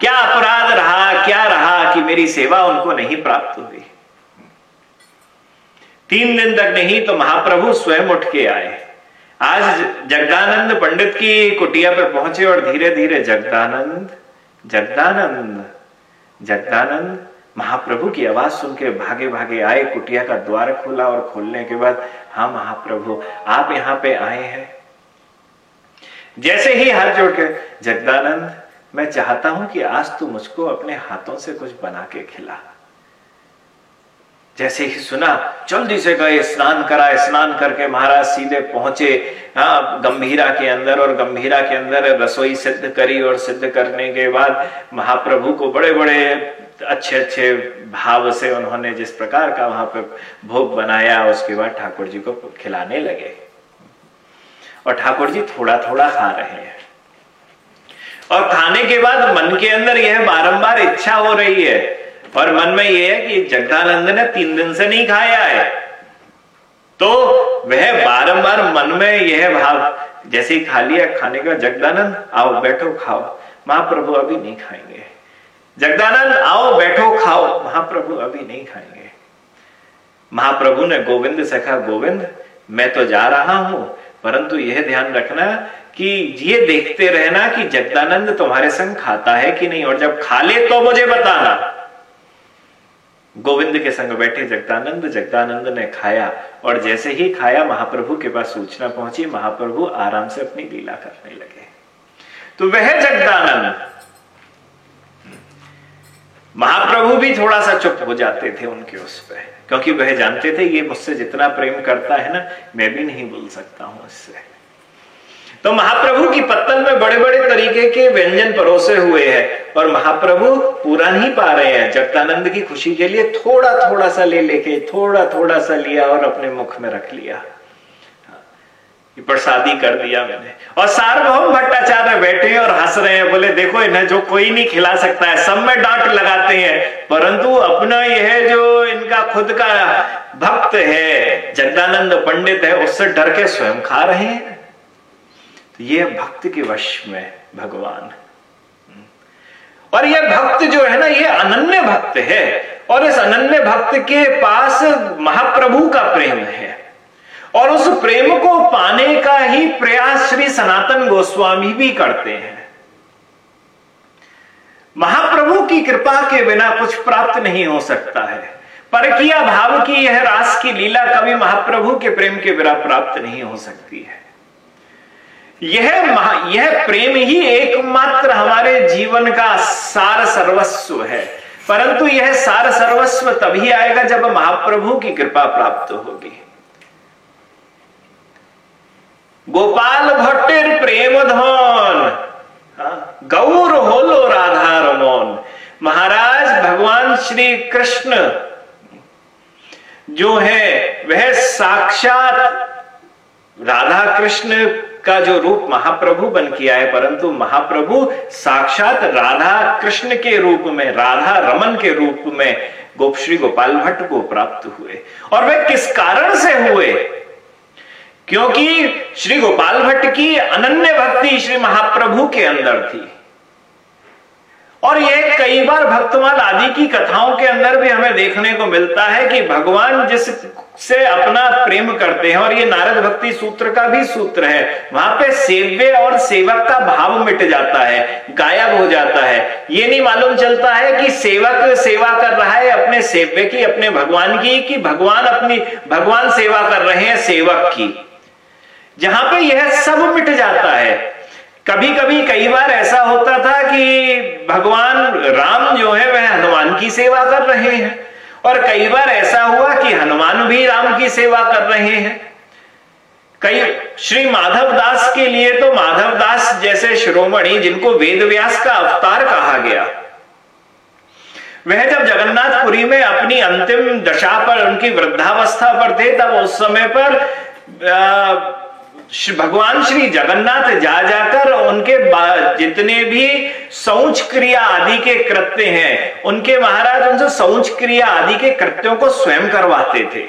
क्या अपराध रहा, क्या रहा कि मेरी सेवा उनको नहीं प्राप्त हुई? तीन दिन तक नहीं तो महाप्रभु स्वयं उठ के आए। आज जगदानंद पंडित की कुटिया पर पहुँचे और धीरे धीरे जगदानंद जगदानंद जगदानंद महाप्रभु की आवाज़ सुन के भागे भागे आए, कुटिया का द्वार खोला और खोलने के बाद हाँ महाप्रभु, आप यहाँ पे आए हैं। जैसे ही हाथ जोड़ के जगदानंद मैं चाहता हूँ कि आज तू मुझको अपने हाथों से कुछ बना के खिला। जैसे ही सुना जल्दी से गए स्नान करा स्नान करके महाराज सीधे पहुँचे। हाँ गंभीरा के अंदर और गंभीरा के अंदर रसोई सिद्ध करी और सिद्ध करने के बाद महाप्रभु को बड़े बड़े अच्छे अच्छे भाव से उन्होंने जिस प्रकार का वहाँ पर भोग बनाया, उसके बाद ठाकुर जी को खिलाने लगे। और ठाकुर जी थोड़ा थोड़ा खा रहे हैं। और खाने के बाद मन के अंदर यह बारंबार इच्छा हो रही है। और मन में यह है कि जगदानंद ने तीन दिन से नहीं खाया है। तो वह बारंबार मन में यह भाव, जैसे ही खा लिया खाने का जगदानंद, आओ बैठो, खाओ। महाप्रभु अभी नहीं खाएँगे। जगदानंद, आओ बैठो, खाओ। महाप्रभु अभी नहीं खाएँगे। महाप्रभु ने गोविंद से कहा, गोविंद, मैं तो जा रहा हूँ। परंतु यह ध्यान रखना कि ये देखते रहना कि जगदानंद तुम्हारे संग खाता है कि नहीं, और जब खा ले तो मुझे बताना। गोविंद के संग बैठे जगदानंद जगदानंद ने खाया, और जैसे ही खाया, महाप्रभु के पास सूचना पहुँची, महाप्रभु आराम से अपनी लीला करने लगे। तो वह जगदानंद, महाप्रभु भी थोड़ा सा चुप हो जाते थे उनके उस पर। क्योंकि वह जानते थे, ये मुझसे जितना प्रेम करता है ना, मैं भी नहीं बोल सकता हूँ इससे। तो महाप्रभु की पत्तल में बड़े बड़े तरीके के व्यंजन परोसे हुए हैं और महाप्रभु पूरा नहीं पा रहे हैं। जगतानंद की खुशी के लिए थोड़ा थोड़ा सा ले लेके थोड़ा थोड़ा सा लिया और अपने मुख में रख लिया। प्रसादी कर दिया मैंने। और सार्वभौम भट्टाचार्य बैठे हैं और हंस रहे हैं, बोले, देखो, इन्हें जो कोई नहीं खिला सकता है, सब में डांट लगाते हैं, परंतु अपना यह जो इनका खुद का भक्त है, जगदानंद पंडित है, उससे डर के स्वयं खा रहे हैं। तो ये भक्त के वश में भगवान और यह भक्त जो है ना, ये अनन्य भक्त है, और इस अनन्य भक्त के पास महाप्रभु का प्रेम है। और उस प्रेम को पाने का ही प्रयास श्री सनातन गोस्वामी भी करते हैं। महाप्रभु की कृपा के बिना कुछ प्राप्त नहीं हो सकता है। परकिया भाव की यह रास की लीला कभी महाप्रभु के प्रेम के बिना प्राप्त नहीं हो सकती है। यह यह प्रेम ही एकमात्र हमारे जीवन का सार सर्वस्व है। परंतु यह सार सर्वस्व तभी आएगा जब महाप्रभु की कृपा प्राप्त होगी। गोपाल भट्टेर प्रेम धन हाँ, गौर होलो राधा रमोन महाराज भगवान श्री कृष्ण जो है वह साक्षात राधा कृष्ण का जो रूप महाप्रभु बन किया है परंतु महाप्रभु साक्षात राधा कृष्ण के रूप में राधा रमन के रूप में गोप श्री गोपाल भट्ट को प्राप्त हुए। और वे किस कारण से हुए? क्योंकि श्री गोपाल भट्ट की अनन्य भक्ति श्री महाप्रभु के अंदर थी। और यह कई बार भक्तमाल आदि की कथाओं के अंदर भी हमें देखने को मिलता है कि भगवान जिस से अपना प्रेम करते हैं, और ये नारद भक्ति सूत्र का भी सूत्र है, वहाँ पे सेव्य और सेवक का भाव मिट जाता है, गायब हो जाता है। ये नहीं मालूम चलता है कि सेवक सेवा कर रहा है अपने सेव्य की, अपने भगवान की, कि भगवान अपनी, भगवान सेवा कर रहे हैं सेवक की। जहाँ पे यह सब मिट जाता है। कभी कभी कई बार ऐसा होता था कि भगवान राम जो है वह हनुमान की सेवा कर रहे हैं। और कई बार ऐसा हुआ कि हनुमान भी राम की सेवा कर रहे हैं। कई श्री माधव दास के लिए तो माधव दास जैसे शिरोमणि जिनको वेद व्यास का अवतार कहा गया। वह जब जगन्नाथपुरी में अपनी अंतिम दशा पर उनकी वृद्धावस्था पर थे तब उस समय पर आ, भगवान श्री जगन्नाथ जा जाकर उनके जितने भी सौच क्रिया आदि के कृत्य हैं, उनके महाराज उनसे सौच क्रिया आदि के कृत्यों को स्वयं करवाते थे।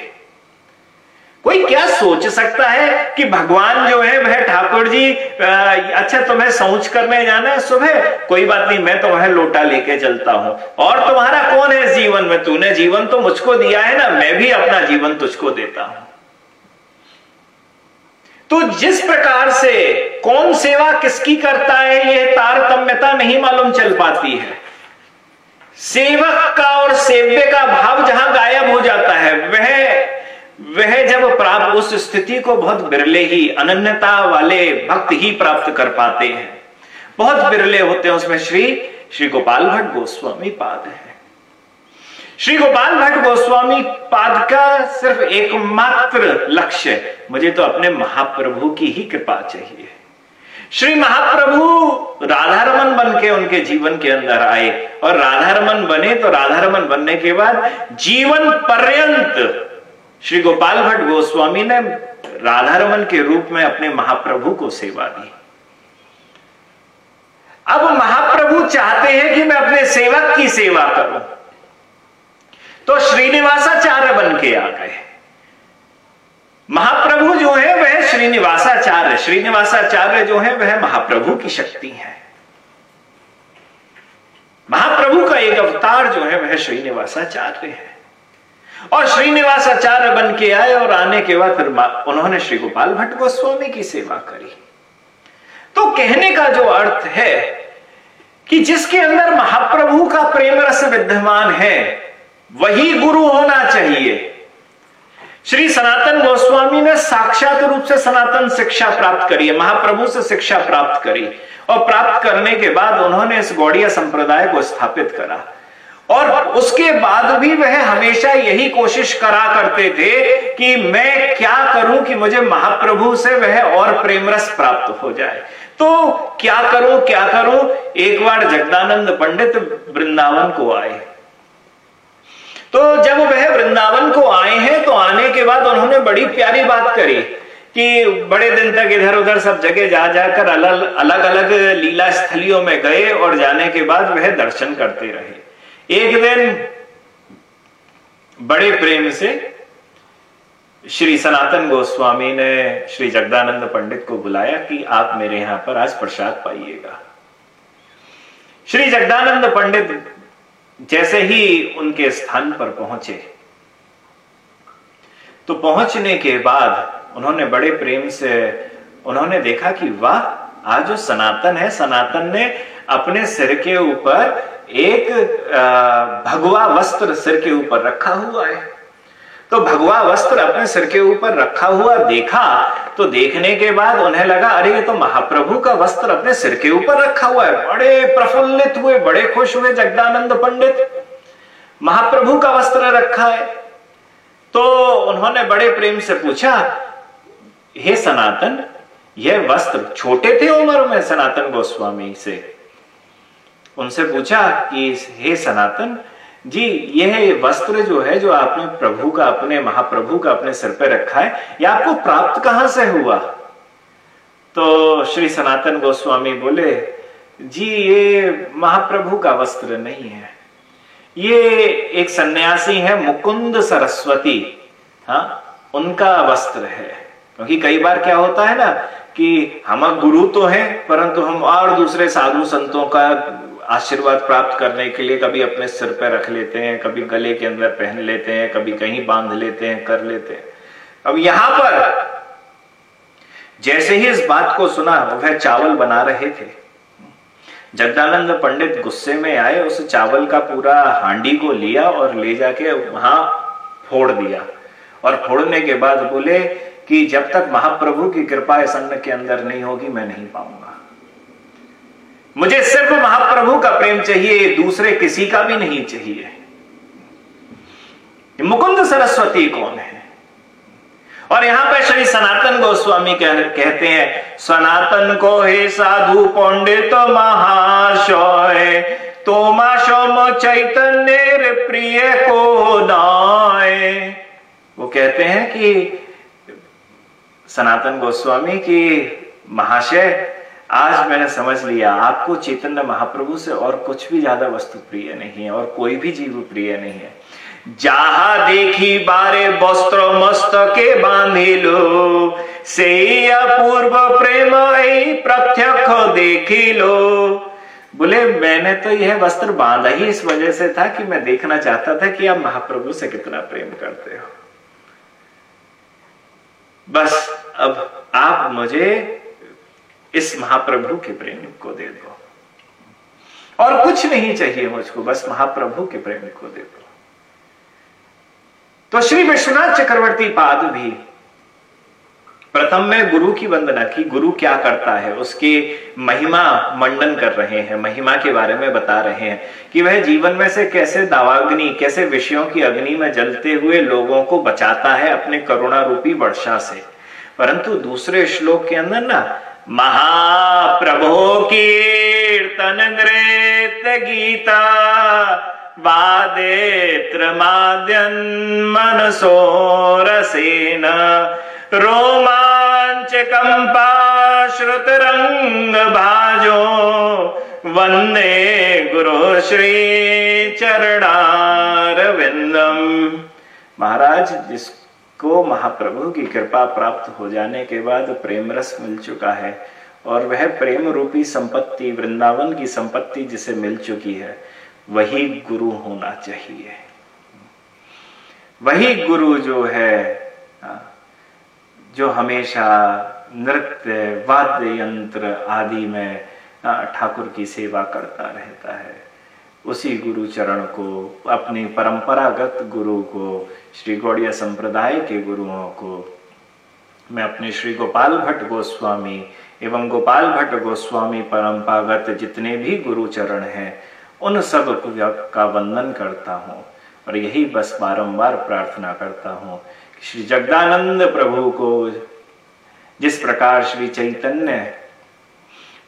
कोई क्या सोच सकता है कि भगवान जो है, वह ठाकुर जी अच्छा तुम्हें सोच करने जाना है सुबह? कोई बात नहीं, मैं तो वह लोटा लेके चलता हूँ। और तुम्हारा कौन है जीवन में? तूने जीवन तो मुझको दिया है ना, मैं भी अपना जीवन तुझको देता हूँ। तो जिस प्रकार से कौन सेवा किसकी करता है, यह तारतम्यता नहीं मालूम चल पाती है। सेवक का और सेव्य का भाव जहाँ गायब हो जाता है, वह वह जब प्राप्त उस स्थिति को बहुत बिरले ही, अनन्यता वाले भक्त ही प्राप्त कर पाते हैं। बहुत बिरले होते हैं उसमें श्री श्री गोपाल भट्ट गोस्वामी पाद है। श्री गोपाल भट्ट गोस्वामी पाद का सिर्फ़ एकमात्र लक्ष्य मुझे तो अपने महाप्रभु की ही कृपा चाहिए। श्री महाप्रभु राधारमन बन के उनके जीवन के अंदर आए और राधारमन बने तो राधारमन बनने के बाद जीवन पर्यंत श्री गोपाल भट्ट गोस्वामी ने राधारमन के रूप में अपने महाप्रभु को सेवा दी। अब महाप्रभु चाहते हैं कि मैं अपने सेवक की सेवा करूँ। तो श्रीनिवासाचार्य बन के आ गए। महाप्रभु जो है, वह श्रीनिवासाचार्य। श्रीनिवासाचार्य जो है, वह महाप्रभु की शक्ति है। महाप्रभु का एक अवतार जो है, वह श्रीनिवासाचार्य है। और श्रीनिवास आचार्य बन के आए और आने के बाद फिर उन्होंने श्री गोपाल भट्ट गोस्वामी की सेवा करी। तो कहने का जो अर्थ है कि जिसके अंदर महाप्रभु का प्रेम रस विद्यमान है वही गुरु होना चाहिए। श्री सनातन गोस्वामी ने साक्षात रूप से सनातन शिक्षा प्राप्त करी है, महाप्रभु से शिक्षा प्राप्त करी। और प्राप्त करने के बाद उन्होंने इस गौड़िया संप्रदाय को स्थापित करा। और उसके बाद भी वह हमेशा यही कोशिश करा करते थे कि मैं क्या करूँ कि मुझे महाप्रभु से वह और प्रेमरस प्राप्त हो जाए। तो क्या करूँ क्या करूँ? एक बार जगदानंद पंडित वृंदावन को आए। तो जब वह वृंदावन को आए हैं तो आने के बाद उन्होंने बड़ी प्यारी बात करी कि बड़े दिन तक इधर उधर सब जगह जा जाकर अलग अलग अलग लीला स्थलियों में गए और जाने के बाद वह दर्शन करते रहे। एक दिन बड़े प्रेम से श्री सनातन गोस्वामी ने श्री जगदानंद पंडित को बुलाया कि आप मेरे यहाँ पर आज प्रसाद पाइएगा। श्री जगदानंद पंडित जैसे ही उनके स्थान पर पहुँचे तो पहुँचने के बाद उन्होंने बड़े प्रेम से, उन्होंने देखा कि वाह, आज जो सनातन है, सनातन ने अपने सिर के ऊपर एक भगवा वस्त्र सिर के ऊपर रखा हुआ है। तो भगवा वस्त्र अपने सिर के ऊपर रखा हुआ देखा तो देखने के बाद उन्हें लगा, अरे, ये तो महाप्रभु का वस्त्र अपने सिर के ऊपर रखा हुआ है। बड़े प्रफुल्लित हुए, बड़े खुश हुए, जगदानंद पंडित। महाप्रभु का वस्त्र रखा है? तो उन्होंने बड़े प्रेम से पूछा, हे सनातन यह वस्त्र छोटे थे उम्र में? सनातन गोस्वामी से। उनसे पूछा कि, हे सनातन जी, यह वस्त्र जो है, जो आपने प्रभु का, अपने महाप्रभु का अपने सिर पे रखा है यह आपको प्राप्त कहाँ से हुआ? तो श्री सनातन गोस्वामी बोले, जी, ये महाप्रभु का वस्त्र नहीं है। ये एक सन्यासी है, मुकुंद सरस्वती। हाँ उनका वस्त्र है। क्योंकि कई बार क्या होता है ना, कि हम गुरु तो हैं, परंतु हम और दूसरे साधु संतों का आशीर्वाद प्राप्त करने के लिए कभी अपने सिर पर रख लेते हैं, कभी गले के अंदर पहन लेते हैं, कभी कहीं बाँध लेते हैं, कर लेते हैं। अब यहाँ पर, जैसे ही इस बात को सुना वह चावल बना रहे थे। जगदानंद पंडित गुस्से में आए, उस चावल का पूरा हांडी को लिया और ले जाके वहाँ फोड़ दिया। और फोड़ने के बाद बोले कि जब तक महाप्रभु की कृपा इस अन्न के अंदर नहीं होगी, मैं नहीं पाऊँगा। मुझे सिर्फ़ महाप्रभु का प्रेम चाहिए दूसरे किसी का भी नहीं चाहिए। मुकुंद सरस्वती कौन है? और यहाँ पर श्री सनातन गोस्वामी कह, कहते हैं सनातन को हे साधु पंडित महाशय तो माशम चैतन्य प्रिय को नाए वो कहते हैं कि सनातन गोस्वामी की महाशय आज मैंने समझ लिया, आपको चैतन्य महाप्रभु से और कुछ भी ज़्यादा वस्तु प्रिय नहीं है और कोई भी जीव प्रिय नहीं है। जहा देखी बारे वस्त्र मस्तके बांधिलो से अपूर्व प्रेम प्रत्यक्ष देखिलो। बोले, मैंने तो यह वस्त्र बांधा ही इस वजह से था कि मैं देखना चाहता था कि आप महाप्रभु से कितना प्रेम करते हो। बस, अब आप मुझे इस महाप्रभु के प्रेम को दे दो। और कुछ नहीं चाहिए मुझको, बस महाप्रभु के प्रेम को दे दो। तो श्री विश्वनाथ चक्रवर्ती पाद भी, प्रथम में गुरु की वंदना की, गुरु क्या करता है, उसकी महिमा मंडन कर रहे हैं, महिमा के बारे में बता रहे हैं कि वह जीवन में से कैसे दावाग्नि, कैसे विषयों की अग्नि में जलते हुए लोगों को बचाता है अपने करुणा रूपी वर्षा से। परंतु दूसरे श्लोक के अंदर ना महाप्रभो कीर्तन नृत्य गीता वादेत्र माद्यन मनसो रसेन रोमांच कंपा श्रुत रंग भाजो वंदे गुरु श्री विंदम महाराज जिसको महाप्रभु की कृपा प्राप्त हो जाने के बाद प्रेम रस मिल चुका है और वह प्रेम रूपी संपत्ति, वृंदावन की संपत्ति जिसे मिल चुकी है, वही गुरु होना चाहिए। वही गुरु जो है जो हमेशा नृत्य, वाद्य यंत्र आदि में ठाकुर की सेवा करता रहता है। उसी गुरु चरण को, अपनी परंपरागत गुरु को, श्री गौड़िया संप्रदाय के गुरुओं को। मैं अपने श्री गोपाल भट्ट गोस्वामी एवं गोपाल भट्ट गोस्वामी परंपरागत जितने भी गुरु चरण हैं, उन सब का वंदन करता हूँ। और यही बस बारंबार प्रार्थना करता हूँ श्री जगदानंद प्रभु को, जिस प्रकार श्री चैतन्य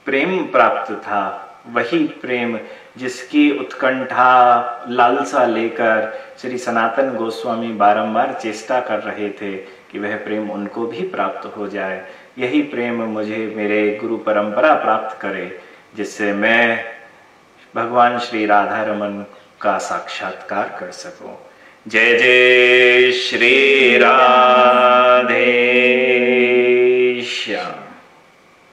प्रेम प्राप्त था, वही प्रेम जिसकी उत्कंठा लालसा लेकर श्री सनातन गोस्वामी बारंबार चेष्टा कर रहे थे कि वह प्रेम उनको भी प्राप्त हो जाए। यही प्रेम मुझे मेरे गुरु परंपरा प्राप्त करे, जिससे मैं भगवान श्री राधा रमन का साक्षात्कार कर सकूँ। जय जय श्री राधे